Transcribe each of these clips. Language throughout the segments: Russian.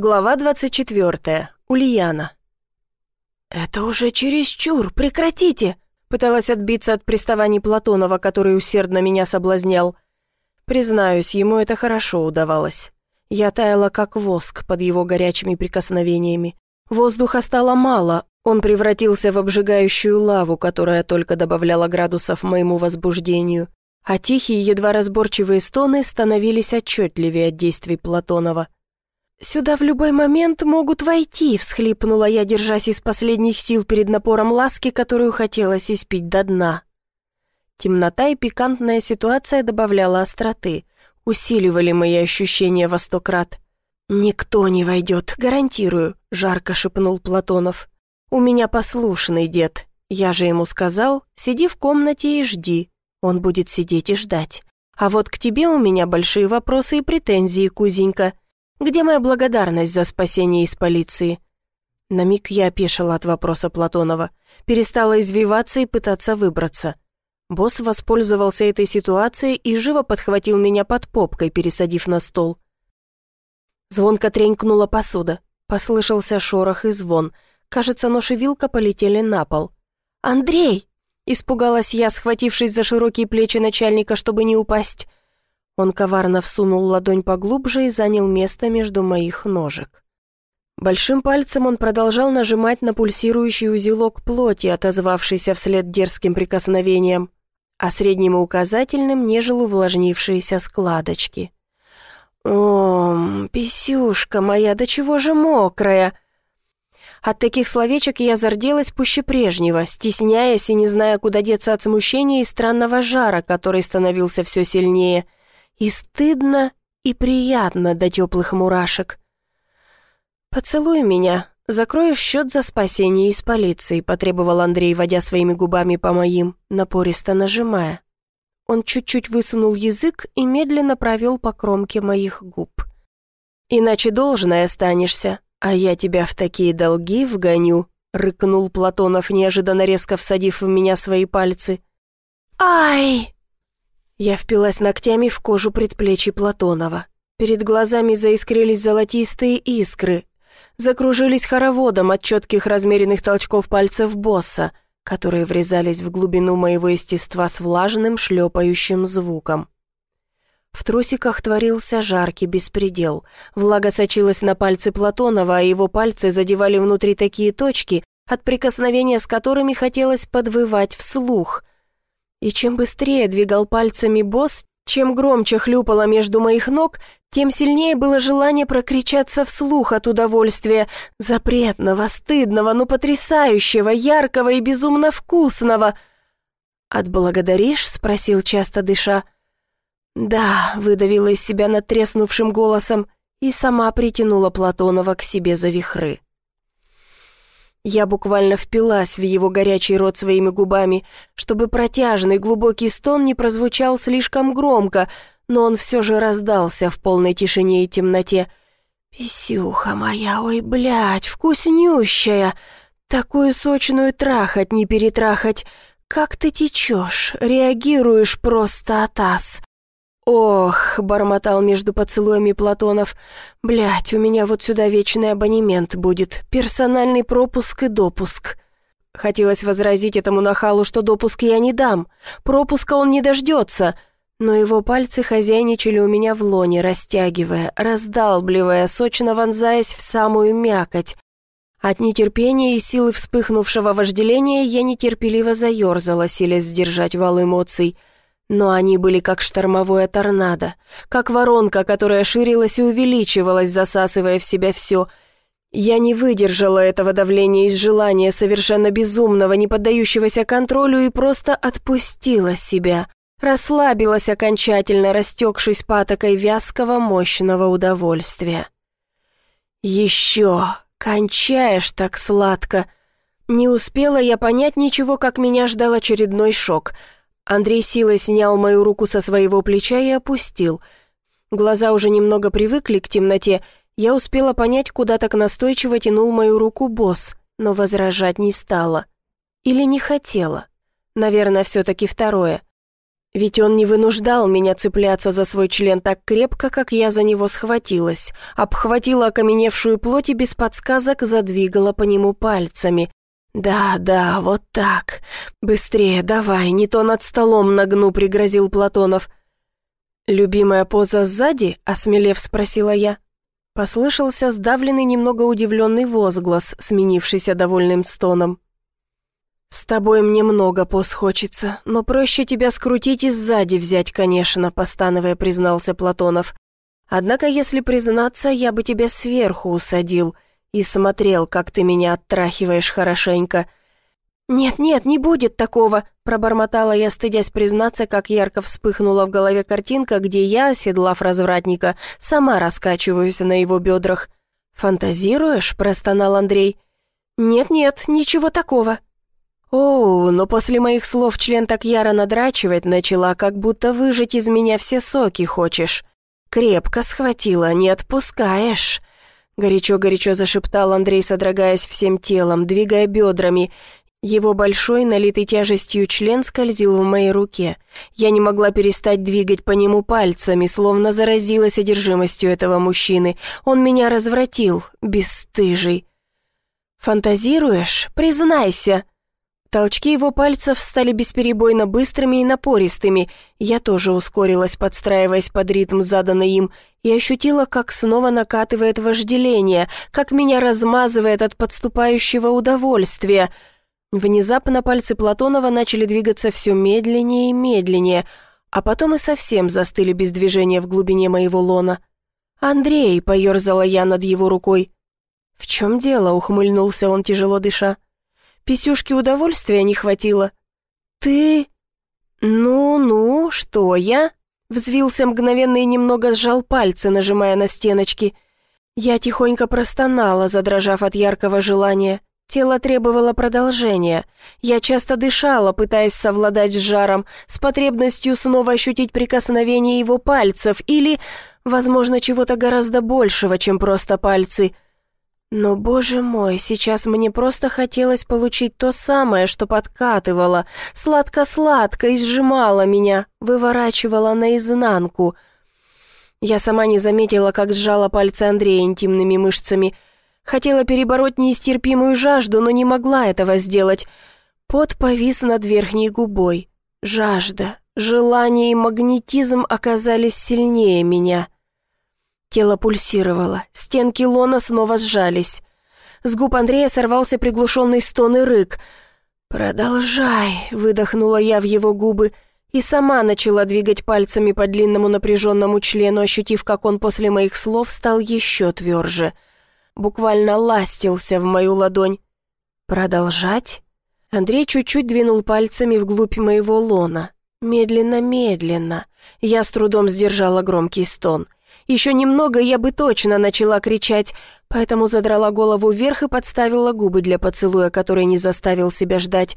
Глава 24. Ульяна. «Это уже чересчур, прекратите!» Пыталась отбиться от приставаний Платонова, который усердно меня соблазнял. Признаюсь, ему это хорошо удавалось. Я таяла как воск под его горячими прикосновениями. Воздуха стало мало, он превратился в обжигающую лаву, которая только добавляла градусов моему возбуждению. А тихие, едва разборчивые стоны становились отчетливее от действий Платонова. «Сюда в любой момент могут войти», — всхлипнула я, держась из последних сил перед напором ласки, которую хотелось испить до дна. Темнота и пикантная ситуация добавляла остроты, усиливали мои ощущения во сто крат. «Никто не войдет, гарантирую», — жарко шепнул Платонов. «У меня послушный дед. Я же ему сказал, сиди в комнате и жди. Он будет сидеть и ждать. А вот к тебе у меня большие вопросы и претензии, кузенька». Где моя благодарность за спасение из полиции?» На миг я опешила от вопроса Платонова, перестала извиваться и пытаться выбраться. Босс воспользовался этой ситуацией и живо подхватил меня под попкой, пересадив на стол. Звонко тренькнула посуда. Послышался шорох и звон. Кажется, нож и вилка полетели на пол. «Андрей!» — испугалась я, схватившись за широкие плечи начальника, чтобы не упасть. Он коварно всунул ладонь поглубже и занял место между моих ножек. Большим пальцем он продолжал нажимать на пульсирующий узелок плоти, отозвавшийся вслед дерзким прикосновением, а средним и указательным нежил увлажнившиеся складочки. «О, писюшка моя, да чего же мокрая!» От таких словечек я зарделась пуще прежнего, стесняясь и не зная, куда деться от смущения и странного жара, который становился все сильнее – и стыдно, и приятно до теплых мурашек. «Поцелуй меня, закроешь счет за спасение из полиции», потребовал Андрей, водя своими губами по моим, напористо нажимая. Он чуть-чуть высунул язык и медленно провел по кромке моих губ. «Иначе должной останешься, а я тебя в такие долги вгоню», рыкнул Платонов, неожиданно резко всадив в меня свои пальцы. «Ай!» Я впилась ногтями в кожу предплечий Платонова. Перед глазами заискрились золотистые искры. Закружились хороводом от четких размеренных толчков пальцев босса, которые врезались в глубину моего естества с влажным шлепающим звуком. В трусиках творился жаркий беспредел. Влага сочилась на пальцы Платонова, а его пальцы задевали внутри такие точки, от прикосновения с которыми хотелось подвывать вслух. И чем быстрее двигал пальцами босс, чем громче хлюпало между моих ног, тем сильнее было желание прокричаться вслух от удовольствия, запретного, стыдного, но потрясающего, яркого и безумно вкусного. «Отблагодаришь?» — спросил, часто дыша. «Да», — выдавила из себя надтреснувшим голосом и сама притянула Платонова к себе за вихры. Я буквально впилась в его горячий рот своими губами, чтобы протяжный глубокий стон не прозвучал слишком громко, но он все же раздался в полной тишине и темноте. «Писюха моя, ой, блядь, вкуснющая! Такую сочную трахать не перетрахать! Как ты течешь, реагируешь просто атас!» «Ох», — бормотал между поцелуями Платонов, «блядь, у меня вот сюда вечный абонемент будет, персональный пропуск и допуск». Хотелось возразить этому нахалу, что допуск я не дам, пропуска он не дождется, но его пальцы хозяйничали у меня в лоне, растягивая, раздалбливая, сочно вонзаясь в самую мякоть. От нетерпения и силы вспыхнувшего вожделения я нетерпеливо заерзала, силясь сдержать вал эмоций — но они были как штормовое торнадо, как воронка, которая ширилась и увеличивалась, засасывая в себя все. Я не выдержала этого давления из желания совершенно безумного, не поддающегося контролю, и просто отпустила себя. Расслабилась окончательно, растекшись патокой вязкого мощного удовольствия. «Еще! Кончаешь так сладко!» Не успела я понять ничего, как меня ждал очередной шок — Андрей силой снял мою руку со своего плеча и опустил. Глаза уже немного привыкли к темноте. Я успела понять, куда так настойчиво тянул мою руку босс, но возражать не стала. Или не хотела. Наверное, все-таки второе. Ведь он не вынуждал меня цепляться за свой член так крепко, как я за него схватилась. Обхватила окаменевшую плоть и без подсказок задвигала по нему пальцами. «Да, да, вот так. Быстрее, давай, не то над столом нагну», — пригрозил Платонов. «Любимая поза сзади?» — осмелев спросила я. Послышался сдавленный, немного удивленный возглас, сменившийся довольным стоном. «С тобой мне много поз хочется, но проще тебя скрутить и сзади взять, конечно», постановая признался Платонов. «Однако, если признаться, я бы тебя сверху усадил и смотрел, как ты меня оттрахиваешь хорошенько». «Нет-нет, не будет такого», — пробормотала я, стыдясь признаться, как ярко вспыхнула в голове картинка, где я, оседлав развратника, сама раскачиваюсь на его бедрах. «Фантазируешь?» — простонал Андрей. «Нет-нет, ничего такого», «Оу, но после моих слов член так яро надрачивать начала, как будто выжать из меня все соки хочешь. Крепко схватила, не отпускаешь». Горячо-горячо зашептал Андрей, содрогаясь всем телом, двигая бедрами. Его большой, налитый тяжестью член скользил в моей руке. Я не могла перестать двигать по нему пальцами, словно заразилась одержимостью этого мужчины. Он меня развратил, бесстыжий. «Фантазируешь? Признайся!» Толчки его пальцев стали бесперебойно быстрыми и напористыми. Я тоже ускорилась, подстраиваясь под ритм, заданный им, и ощутила, как снова накатывает вожделение, как меня размазывает от подступающего удовольствия. Внезапно пальцы Платонова начали двигаться все медленнее и медленнее, а потом и совсем застыли без движения в глубине моего лона. «Андрей!» — поерзала я над его рукой. «В чем дело?» — ухмыльнулся он, тяжело дыша. Писюшки удовольствия не хватило. «Ты...» «Ну-ну, что я?» Взвился мгновенно и немного сжал пальцы, нажимая на стеночки. Я тихонько простонала, задрожав от яркого желания. Тело требовало продолжения. Я часто дышала, пытаясь совладать с жаром, с потребностью снова ощутить прикосновение его пальцев или, возможно, чего-то гораздо большего, чем просто пальцы — но, боже мой, сейчас мне просто хотелось получить то самое, что подкатывало, сладко-сладко и сжимало меня, выворачивало наизнанку. Я сама не заметила, как сжала пальцы Андрея интимными мышцами. Хотела перебороть неистерпимую жажду, но не могла этого сделать. Пот повис над верхней губой. Жажда, желание и магнетизм оказались сильнее меня — Тело пульсировало, стенки лона снова сжались. С губ Андрея сорвался приглушенный стон и рык. «Продолжай», — выдохнула я в его губы, и сама начала двигать пальцами по длинному напряженному члену, ощутив, как он после моих слов стал еще тверже. Буквально ластился в мою ладонь. «Продолжать?» Андрей чуть-чуть двинул пальцами вглубь моего лона. Медленно-медленно. Я с трудом сдержала громкий стон — еще немного, я бы точно начала кричать, поэтому задрала голову вверх и подставила губы для поцелуя, который не заставил себя ждать.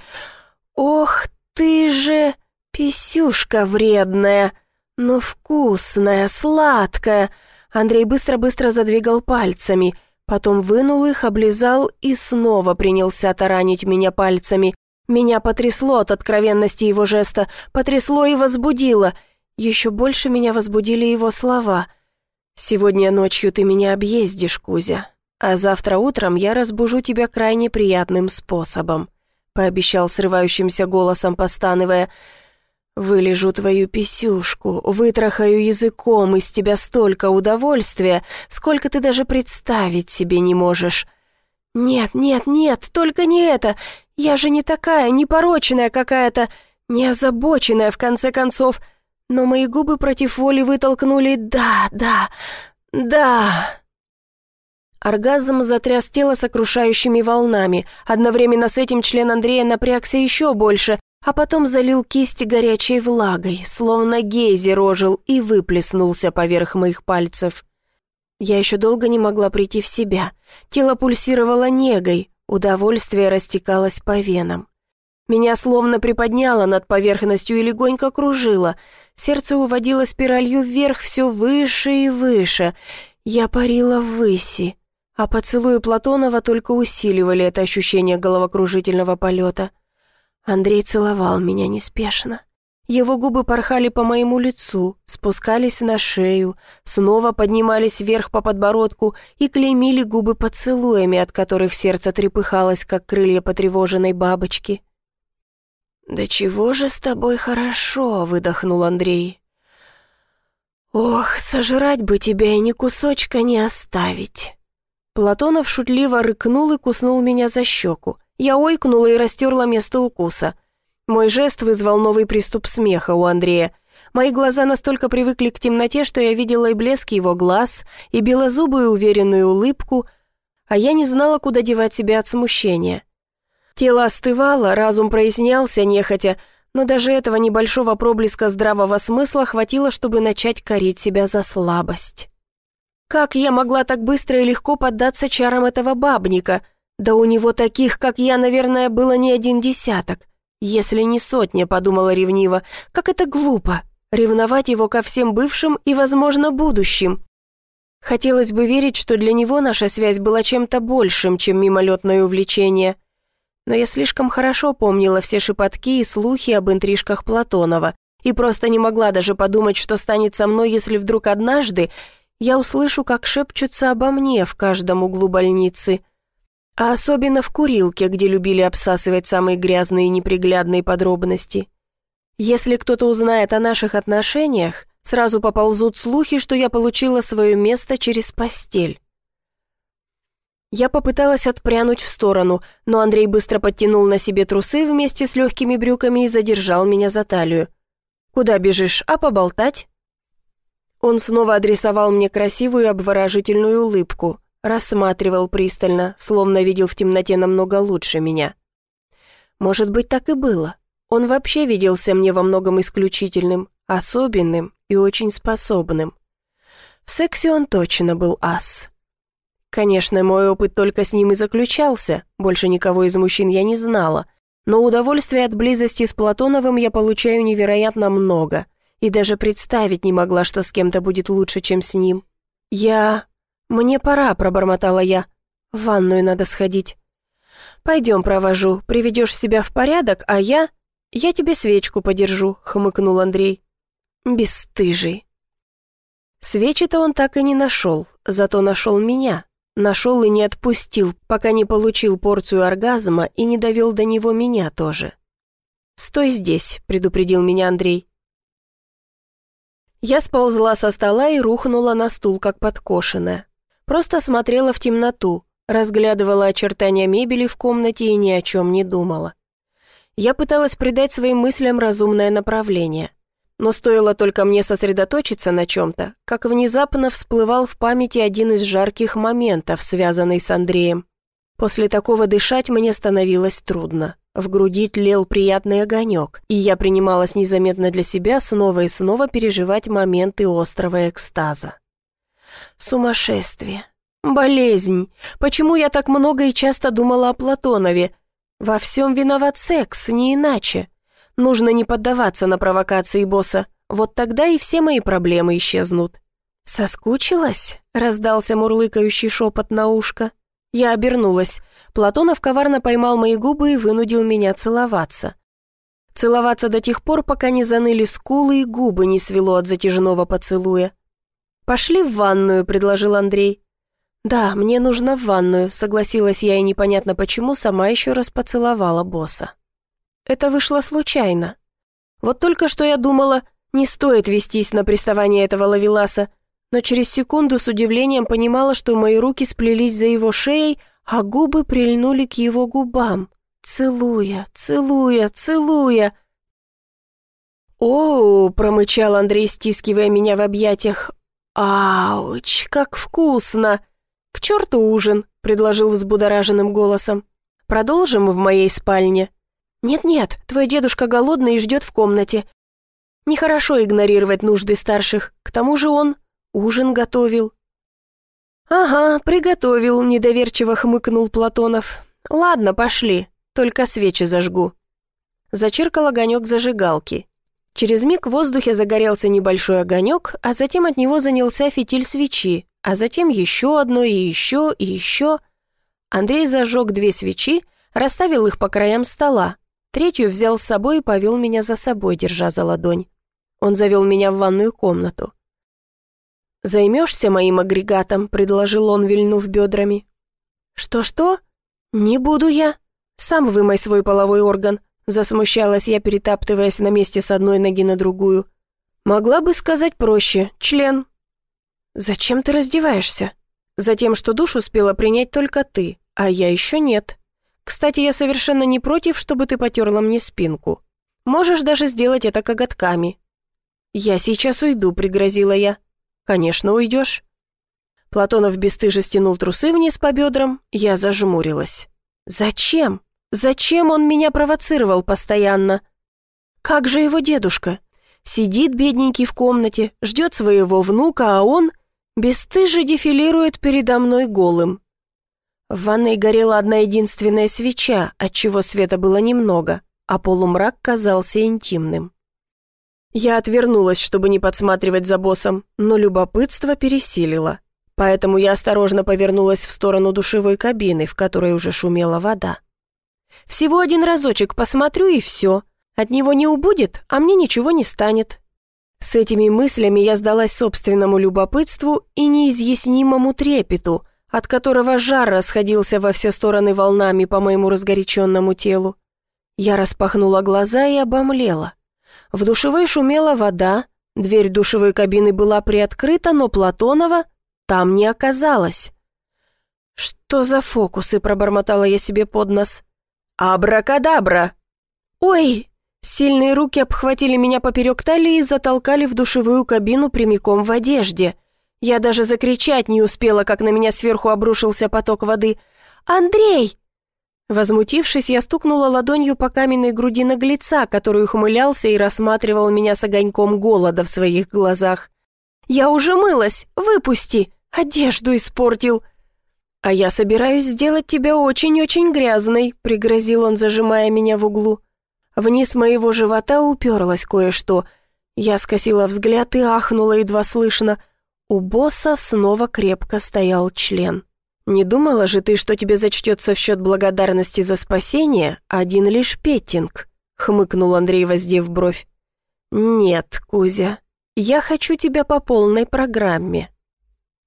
«Ох ты же, писюшка вредная, но вкусная, сладкая!» Андрей быстро-быстро задвигал пальцами, потом вынул их, облизал и снова принялся таранить меня пальцами. Меня потрясло от откровенности его жеста, потрясло и возбудило. Еще больше меня возбудили его слова — «Сегодня ночью ты меня объездишь, Кузя, а завтра утром я разбужу тебя крайне приятным способом», пообещал срывающимся голосом, постановая. «Вылежу твою писюшку, вытрахаю языком, из тебя столько удовольствия, сколько ты даже представить себе не можешь». «Нет, нет, нет, только не это! Я же не такая, непорочная какая-то, не озабоченная, в конце концов но мои губы против воли вытолкнули «да, да, да». Оргазм затряс тело сокрушающими волнами. Одновременно с этим член Андрея напрягся еще больше, а потом залил кисти горячей влагой, словно гейзер ожил и выплеснулся поверх моих пальцев. Я еще долго не могла прийти в себя. Тело пульсировало негой, удовольствие растекалось по венам. Меня словно приподняло над поверхностью и легонько кружило. Сердце уводило спиралью вверх все выше и выше. Я парила ввыси, а поцелуи Платонова только усиливали это ощущение головокружительного полета. Андрей целовал меня неспешно. Его губы порхали по моему лицу, спускались на шею, снова поднимались вверх по подбородку и клеймили губы поцелуями, от которых сердце трепыхалось, как крылья потревоженной бабочки. «Да чего же с тобой хорошо?» — выдохнул Андрей. «Ох, сожрать бы тебя и ни кусочка не оставить!» Платонов шутливо рыкнул и куснул меня за щеку. Я ойкнула и растерла место укуса. Мой жест вызвал новый приступ смеха у Андрея. Мои глаза настолько привыкли к темноте, что я видела и блеск его глаз, и белозубую уверенную улыбку, а я не знала, куда девать себя от смущения. Тело остывало, разум прояснялся нехотя, но даже этого небольшого проблеска здравого смысла хватило, чтобы начать корить себя за слабость. Как я могла так быстро и легко поддаться чарам этого бабника? Да у него таких, как я, наверное, было не один десяток. Если не сотня, подумала ревниво, как это глупо, ревновать его ко всем бывшим и, возможно, будущим. Хотелось бы верить, что для него наша связь была чем-то большим, чем мимолетное увлечение – но я слишком хорошо помнила все шепотки и слухи об интрижках Платонова и просто не могла даже подумать, что станет со мной, если вдруг однажды я услышу, как шепчутся обо мне в каждом углу больницы. А особенно в курилке, где любили обсасывать самые грязные и неприглядные подробности. Если кто-то узнает о наших отношениях, сразу поползут слухи, что я получила свое место через постель. Я попыталась отпрянуть в сторону, но Андрей быстро подтянул на себе трусы вместе с легкими брюками и задержал меня за талию. «Куда бежишь? А поболтать?» Он снова адресовал мне красивую обворожительную улыбку, рассматривал пристально, словно видел в темноте намного лучше меня. Может быть, так и было. Он вообще виделся мне во многом исключительным, особенным и очень способным. В сексе он точно был ас. Конечно, мой опыт только с ним и заключался, больше никого из мужчин я не знала, но удовольствие от близости с Платоновым я получаю невероятно много, и даже представить не могла, что с кем-то будет лучше, чем с ним. «Я... мне пора», — пробормотала я. «В ванную надо сходить». «Пойдем, провожу, приведешь себя в порядок, а я... я тебе свечку подержу», — хмыкнул Андрей. «Бесстыжий». Свечи-то он так и не нашел, зато нашел меня, Нашел и не отпустил, пока не получил порцию оргазма и не довел до него меня тоже. «Стой здесь», — предупредил меня Андрей. Я сползла со стола и рухнула на стул, как подкошенная. Просто смотрела в темноту, разглядывала очертания мебели в комнате и ни о чем не думала. Я пыталась придать своим мыслям разумное направление но стоило только мне сосредоточиться на чем-то, как внезапно всплывал в памяти один из жарких моментов, связанный с Андреем. После такого дышать мне становилось трудно. В груди тлел приятный огонек, и я принималась незаметно для себя снова и снова переживать моменты острого экстаза. Сумасшествие. Болезнь. Почему я так много и часто думала о Платонове? Во всем виноват секс, не иначе. Нужно не поддаваться на провокации босса, вот тогда и все мои проблемы исчезнут. «Соскучилась?» — раздался мурлыкающий шепот на ушко. Я обернулась. Платонов коварно поймал мои губы и вынудил меня целоваться. Целоваться до тех пор, пока не заныли скулы и губы не свело от затяжного поцелуя. «Пошли в ванную», — предложил Андрей. «Да, мне нужно в ванную», — согласилась я и непонятно почему сама еще раз поцеловала босса. Это вышло случайно. Вот только что я думала, не стоит вестись на приставание этого лавеласа, но через секунду с удивлением понимала, что мои руки сплелись за его шеей, а губы прильнули к его губам, целуя, целуя, целуя. «О!» — промычал Андрей, стискивая меня в объятиях. «Ауч, как вкусно!» «К черту ужин!» — предложил взбудораженным голосом. «Продолжим в моей спальне?» «Нет-нет, твой дедушка голодный и ждет в комнате. Нехорошо игнорировать нужды старших, к тому же он ужин готовил». «Ага, приготовил», — недоверчиво хмыкнул Платонов. «Ладно, пошли, только свечи зажгу». Зачиркал огонек зажигалки. Через миг в воздухе загорелся небольшой огонек, а затем от него занялся фитиль свечи, а затем еще одно и еще и еще. Андрей зажег две свечи, расставил их по краям стола, Третью взял с собой и повел меня за собой, держа за ладонь. Он завел меня в ванную комнату. «Займешься моим агрегатом?» — предложил он, вильнув бедрами. «Что-что? Не буду я. Сам вымой свой половой орган», — засмущалась я, перетаптываясь на месте с одной ноги на другую. «Могла бы сказать проще. Член». «Зачем ты раздеваешься?» «Затем, что душ успела принять только ты, а я еще нет. Кстати, я совершенно не против, чтобы ты потерла мне спинку. Можешь даже сделать это коготками». «Я сейчас уйду», — пригрозила я. «Конечно, уйдешь». Платонов бесстыже стянул трусы вниз по бедрам, я зажмурилась. «Зачем? Зачем он меня провоцировал постоянно? Как же его дедушка? Сидит бедненький в комнате, ждет своего внука, а он бесстыже дефилирует передо мной голым. В ванной горела одна единственная свеча, отчего света было немного, а полумрак казался интимным. Я отвернулась, чтобы не подсматривать за боссом, но любопытство пересилило. Поэтому я осторожно повернулась в сторону душевой кабины, в которой уже шумела вода. Всего один разочек посмотрю и все. От него не убудет, а мне ничего не станет. С этими мыслями я сдалась собственному любопытству и неизъяснимому трепету, от которого жар расходился во все стороны волнами по моему разгоряченному телу. Я распахнула глаза и обомлела. В душевой шумела вода, дверь душевой кабины была приоткрыта, но Платонова там не оказалось. «Что за фокусы?» – пробормотала я себе под нос. «Абракадабра!» «Ой!» Сильные руки обхватили меня поперек талии и затолкали в душевую кабину прямиком в одежде. Я даже закричать не успела, как на меня сверху обрушился поток воды. «Андрей!» Возмутившись, я стукнула ладонью по каменной груди наглеца, который ухмылялся и рассматривал меня с огоньком голода в своих глазах. «Я уже мылась! Выпусти! Одежду испортил!» «А я собираюсь сделать тебя очень-очень грязной», — пригрозил он, зажимая меня в углу. Вниз моего живота уперлось кое-что. Я скосила взгляд и ахнула едва слышно. У босса снова крепко стоял член. «Не думала же ты, что тебе зачтется в счет благодарности за спасение один лишь петтинг?» — хмыкнул Андрей, воздев бровь. «Нет, Кузя, я хочу тебя по полной программе».